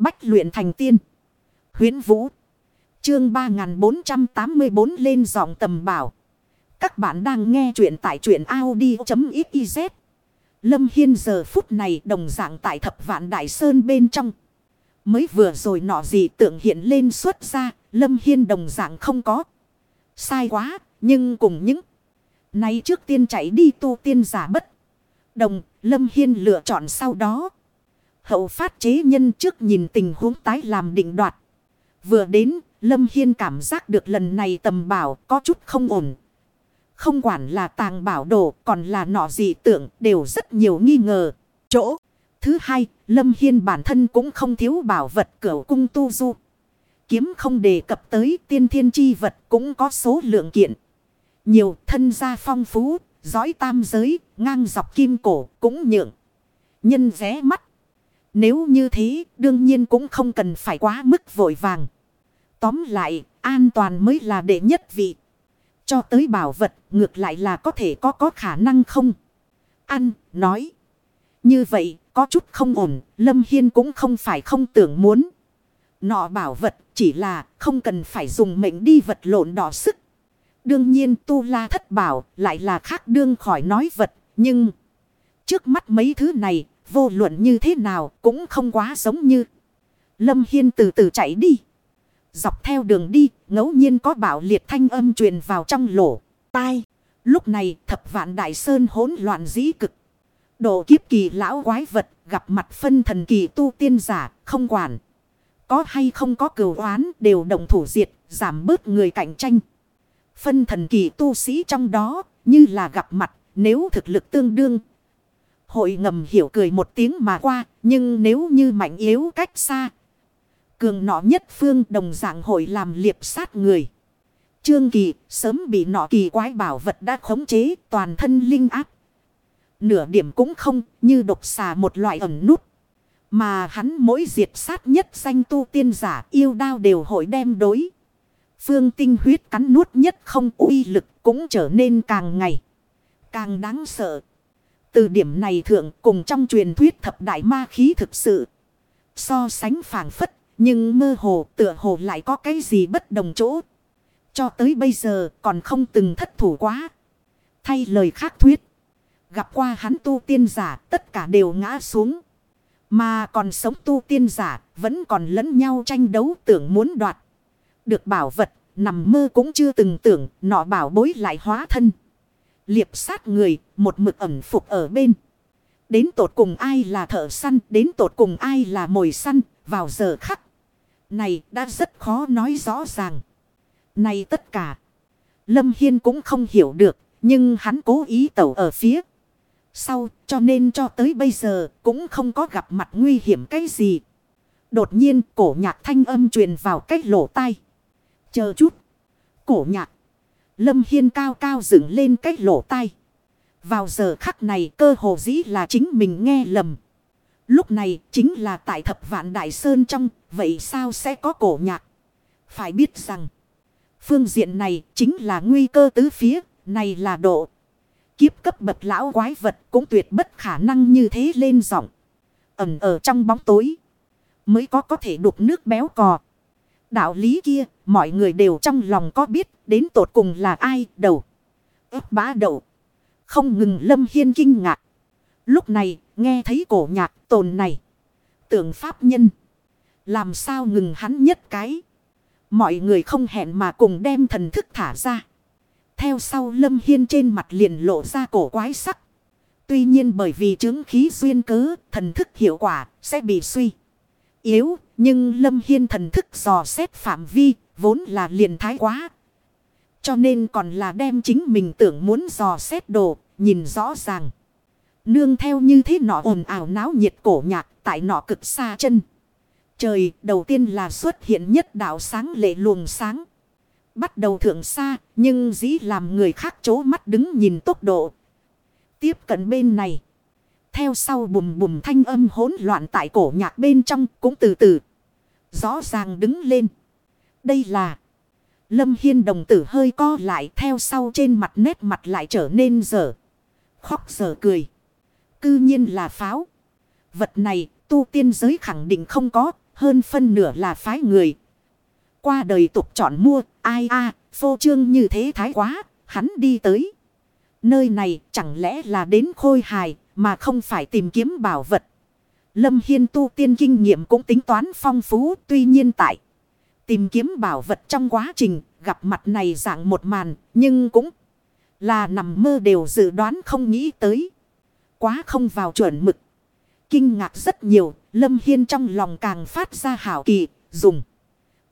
Bách luyện thành tiên. huyễn Vũ. Chương 3484 lên giọng tầm bảo. Các bạn đang nghe truyện tại truyện Audi.xyz. Lâm Hiên giờ phút này đồng dạng tại thập vạn Đại Sơn bên trong. Mới vừa rồi nọ gì tượng hiện lên xuất ra. Lâm Hiên đồng dạng không có. Sai quá. Nhưng cùng những. nay trước tiên chạy đi tu tiên giả bất. Đồng. Lâm Hiên lựa chọn sau đó. Hậu phát chế nhân trước nhìn tình huống tái làm định đoạt. Vừa đến, Lâm Hiên cảm giác được lần này tầm bảo có chút không ổn. Không quản là tàng bảo đồ còn là nọ dị tượng đều rất nhiều nghi ngờ. Chỗ. Thứ hai, Lâm Hiên bản thân cũng không thiếu bảo vật cửa cung tu du. Kiếm không đề cập tới tiên thiên chi vật cũng có số lượng kiện. Nhiều thân gia phong phú, giói tam giới, ngang dọc kim cổ cũng nhượng. Nhân vé mắt. Nếu như thế, đương nhiên cũng không cần phải quá mức vội vàng. Tóm lại, an toàn mới là đệ nhất vị. Cho tới bảo vật, ngược lại là có thể có có khả năng không? Ăn, nói. Như vậy, có chút không ổn, Lâm Hiên cũng không phải không tưởng muốn. Nọ bảo vật, chỉ là không cần phải dùng mệnh đi vật lộn đỏ sức. Đương nhiên tu la thất bảo lại là khác đương khỏi nói vật, nhưng... Trước mắt mấy thứ này Vô luận như thế nào cũng không quá giống như. Lâm Hiên từ từ chạy đi. Dọc theo đường đi, ngẫu nhiên có bảo liệt thanh âm truyền vào trong lỗ, tai. Lúc này thập vạn đại sơn hỗn loạn dĩ cực. Độ kiếp kỳ lão quái vật gặp mặt phân thần kỳ tu tiên giả, không quản. Có hay không có cửu oán đều đồng thủ diệt, giảm bớt người cạnh tranh. Phân thần kỳ tu sĩ trong đó, như là gặp mặt, nếu thực lực tương đương, Hội ngầm hiểu cười một tiếng mà qua. Nhưng nếu như mạnh yếu cách xa. Cường nọ nhất phương đồng dạng hội làm liệp sát người. Trương Kỳ sớm bị nọ kỳ quái bảo vật đã khống chế, toàn thân linh áp. Nửa điểm cũng không, như độc xà một loại ẩn nút. Mà hắn mỗi diệt sát nhất danh tu tiên giả yêu đao đều hội đem đối. Phương tinh huyết cắn nuốt nhất không uy lực cũng trở nên càng ngày. Càng đáng sợ. Từ điểm này thượng cùng trong truyền thuyết thập đại ma khí thực sự. So sánh phản phất. Nhưng mơ hồ tựa hồ lại có cái gì bất đồng chỗ. Cho tới bây giờ còn không từng thất thủ quá. Thay lời khác thuyết. Gặp qua hắn tu tiên giả tất cả đều ngã xuống. Mà còn sống tu tiên giả vẫn còn lẫn nhau tranh đấu tưởng muốn đoạt. Được bảo vật, nằm mơ cũng chưa từng tưởng nọ bảo bối lại hóa thân liệp sát người, một mực ẩn phục ở bên. Đến tột cùng ai là thợ săn, đến tột cùng ai là mồi săn, vào giờ khắc. Này đã rất khó nói rõ ràng. Này tất cả. Lâm Hiên cũng không hiểu được, nhưng hắn cố ý tẩu ở phía. Sau, cho nên cho tới bây giờ, cũng không có gặp mặt nguy hiểm cái gì. Đột nhiên, cổ nhạc thanh âm truyền vào cách lỗ tai. Chờ chút. Cổ nhạc. Lâm Hiên cao cao dựng lên cái lỗ tai. Vào giờ khắc này cơ hồ dĩ là chính mình nghe lầm. Lúc này chính là tại thập vạn đại sơn trong, vậy sao sẽ có cổ nhạc? Phải biết rằng, phương diện này chính là nguy cơ tứ phía, này là độ. Kiếp cấp bậc lão quái vật cũng tuyệt bất khả năng như thế lên giọng. Ẩm ở trong bóng tối, mới có có thể đục nước béo cò. Đạo lý kia, mọi người đều trong lòng có biết đến tột cùng là ai đầu. bá đầu. Không ngừng lâm hiên kinh ngạc. Lúc này, nghe thấy cổ nhạc tồn này. Tưởng pháp nhân. Làm sao ngừng hắn nhất cái. Mọi người không hẹn mà cùng đem thần thức thả ra. Theo sau lâm hiên trên mặt liền lộ ra cổ quái sắc. Tuy nhiên bởi vì chứng khí duyên cớ, thần thức hiệu quả sẽ bị suy. Yếu, nhưng Lâm Hiên thần thức dò xét phạm vi, vốn là liền thái quá. Cho nên còn là đem chính mình tưởng muốn dò xét đồ, nhìn rõ ràng. Nương theo như thế nọ ồn ào náo nhiệt cổ nhạc tại nọ cực xa chân. Trời đầu tiên là xuất hiện nhất đạo sáng lệ luồng sáng. Bắt đầu thượng xa nhưng dĩ làm người khác chố mắt đứng nhìn tốc độ. Tiếp cận bên này. Theo sau bùm bùm thanh âm hỗn loạn tại cổ nhạc bên trong cũng từ từ. Rõ ràng đứng lên. Đây là. Lâm Hiên đồng tử hơi co lại theo sau trên mặt nét mặt lại trở nên dở. Khóc dở cười. Cư nhiên là pháo. Vật này tu tiên giới khẳng định không có. Hơn phân nửa là phái người. Qua đời tục chọn mua, ai a phô trương như thế thái quá, hắn đi tới. Nơi này chẳng lẽ là đến khôi hài, mà không phải tìm kiếm bảo vật. Lâm Hiên tu tiên kinh nghiệm cũng tính toán phong phú, tuy nhiên tại tìm kiếm bảo vật trong quá trình gặp mặt này dạng một màn, nhưng cũng là nằm mơ đều dự đoán không nghĩ tới. Quá không vào chuẩn mực. Kinh ngạc rất nhiều, Lâm Hiên trong lòng càng phát ra hảo kỳ, dùng.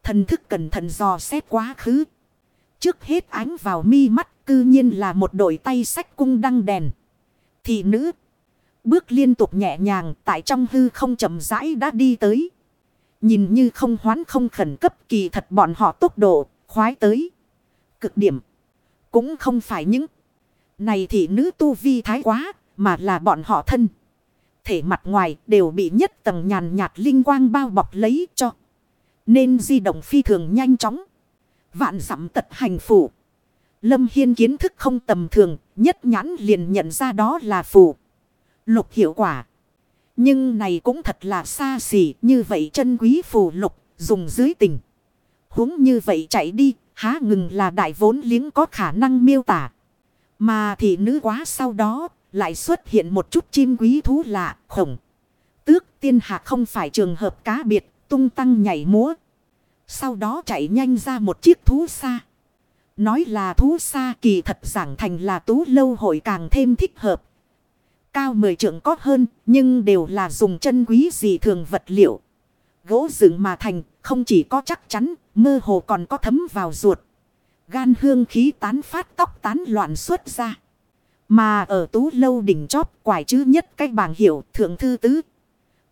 Thần thức cẩn thận dò xét quá khứ. Trước hết ánh vào mi mắt, cư nhiên là một đội tay sách cung đăng đèn. Thị nữ, bước liên tục nhẹ nhàng tại trong hư không chậm rãi đã đi tới. Nhìn như không hoán không khẩn cấp kỳ thật bọn họ tốc độ, khoái tới. Cực điểm. Cũng không phải những này thì nữ tu vi thái quá, mà là bọn họ thân. Thể mặt ngoài đều bị nhất tầng nhàn nhạt linh quang bao bọc lấy cho. Nên di động phi thường nhanh chóng. Vạn dặm tật hành phủ. Lâm Hiên kiến thức không tầm thường, nhất nhãn liền nhận ra đó là phủ. Lục hiệu quả. Nhưng này cũng thật là xa xỉ, như vậy chân quý phù lục, dùng dưới tình. huống như vậy chạy đi, há ngừng là đại vốn liếng có khả năng miêu tả. Mà thị nữ quá sau đó, lại xuất hiện một chút chim quý thú lạ, khổng. Tước tiên hạ không phải trường hợp cá biệt, tung tăng nhảy múa. Sau đó chạy nhanh ra một chiếc thú xa. Nói là thú xa kỳ thật giảng thành là tú lâu hội càng thêm thích hợp. Cao mười trượng có hơn, nhưng đều là dùng chân quý gì thường vật liệu. Gỗ dựng mà thành, không chỉ có chắc chắn, mơ hồ còn có thấm vào ruột. Gan hương khí tán phát tóc tán loạn xuất ra. Mà ở tú lâu đỉnh chóp quải chữ nhất cách bảng hiệu thượng thư tứ.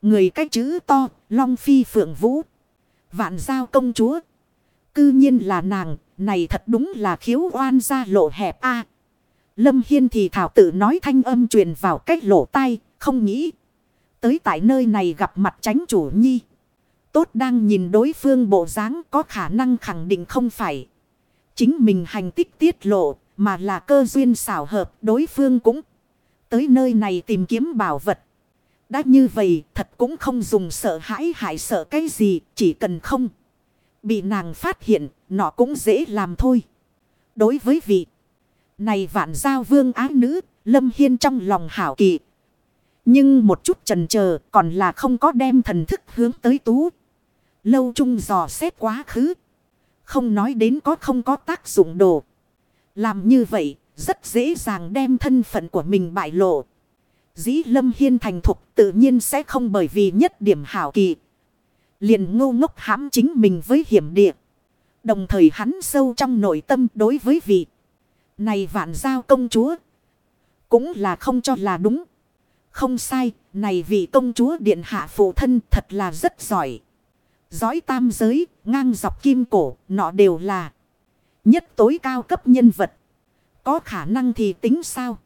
Người cách chữ to, long phi phượng vũ. Vạn giao công chúa. Cư nhiên là nàng, này thật đúng là khiếu oan ra lộ hẹp a Lâm Hiên thì thảo tự nói thanh âm truyền vào cách lỗ tai, không nghĩ. Tới tại nơi này gặp mặt tránh chủ nhi. Tốt đang nhìn đối phương bộ dáng có khả năng khẳng định không phải. Chính mình hành tích tiết lộ, mà là cơ duyên xảo hợp đối phương cũng. Tới nơi này tìm kiếm bảo vật. Đã như vậy thật cũng không dùng sợ hãi hại sợ cái gì, chỉ cần không. Bị nàng phát hiện, nó cũng dễ làm thôi. Đối với vị này vạn giao vương ái nữ, lâm hiên trong lòng hảo kỳ. Nhưng một chút trần chờ còn là không có đem thần thức hướng tới tú. Lâu trung dò xét quá khứ. Không nói đến có không có tác dụng đồ. Làm như vậy, rất dễ dàng đem thân phận của mình bại lộ. Dĩ lâm hiên thành thục tự nhiên sẽ không bởi vì nhất điểm hảo kỳ. Liền ngô ngốc hãm chính mình với hiểm địa. Đồng thời hắn sâu trong nội tâm đối với vị. Này vạn giao công chúa. Cũng là không cho là đúng. Không sai, này vị công chúa điện hạ phụ thân thật là rất giỏi. Giỏi tam giới, ngang dọc kim cổ, nọ đều là nhất tối cao cấp nhân vật. Có khả năng thì tính sao?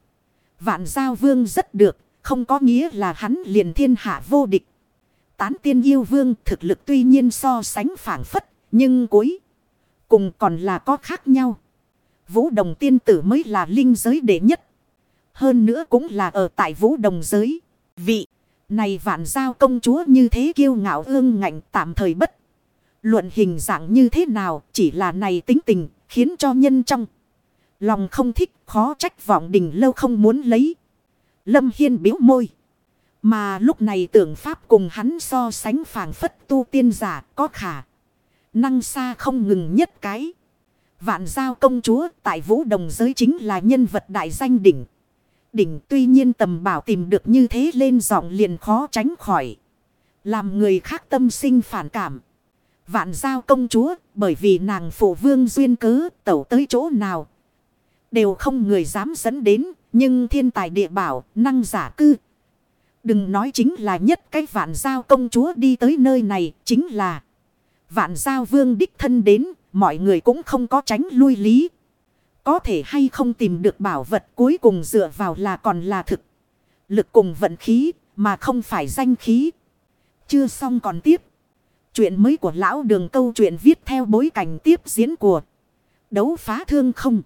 Vạn giao vương rất được, không có nghĩa là hắn liền thiên hạ vô địch. Tán tiên yêu vương thực lực tuy nhiên so sánh phản phất, nhưng cuối cùng còn là có khác nhau. Vũ đồng tiên tử mới là linh giới đệ nhất. Hơn nữa cũng là ở tại vũ đồng giới. Vị, này vạn giao công chúa như thế kiêu ngạo ương ngạnh tạm thời bất. Luận hình dạng như thế nào chỉ là này tính tình khiến cho nhân trong. Lòng không thích, khó trách vọng đình lâu không muốn lấy. Lâm Hiên biếu môi. Mà lúc này tưởng pháp cùng hắn so sánh phảng phất tu tiên giả có khả. Năng xa không ngừng nhất cái. Vạn giao công chúa tại vũ đồng giới chính là nhân vật đại danh đỉnh. Đỉnh tuy nhiên tầm bảo tìm được như thế lên giọng liền khó tránh khỏi. Làm người khác tâm sinh phản cảm. Vạn giao công chúa, bởi vì nàng phụ vương duyên cớ, tẩu tới chỗ nào. Đều không người dám dẫn đến. Nhưng thiên tài địa bảo, năng giả cư. Đừng nói chính là nhất cái vạn giao công chúa đi tới nơi này, chính là. Vạn giao vương đích thân đến mọi người cũng không có tránh lui lý. Có thể hay không tìm được bảo vật cuối cùng dựa vào là còn là thực. Lực cùng vận khí, mà không phải danh khí. Chưa xong còn tiếp. Chuyện mới của lão đường câu chuyện viết theo bối cảnh tiếp diễn của đấu phá thương không.